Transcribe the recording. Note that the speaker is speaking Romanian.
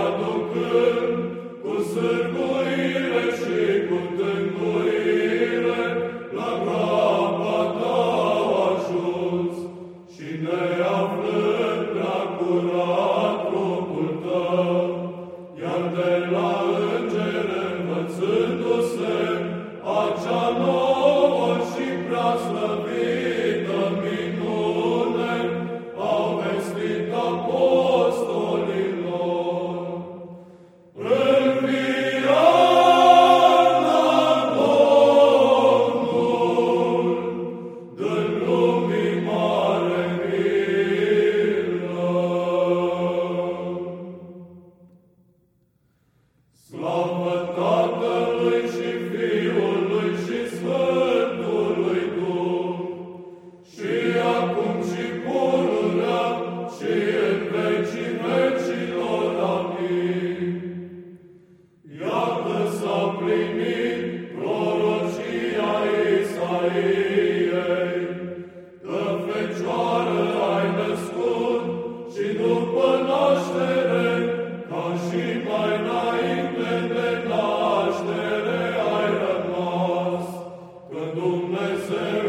aducând, cu sârguire și cu tânguire, Amen.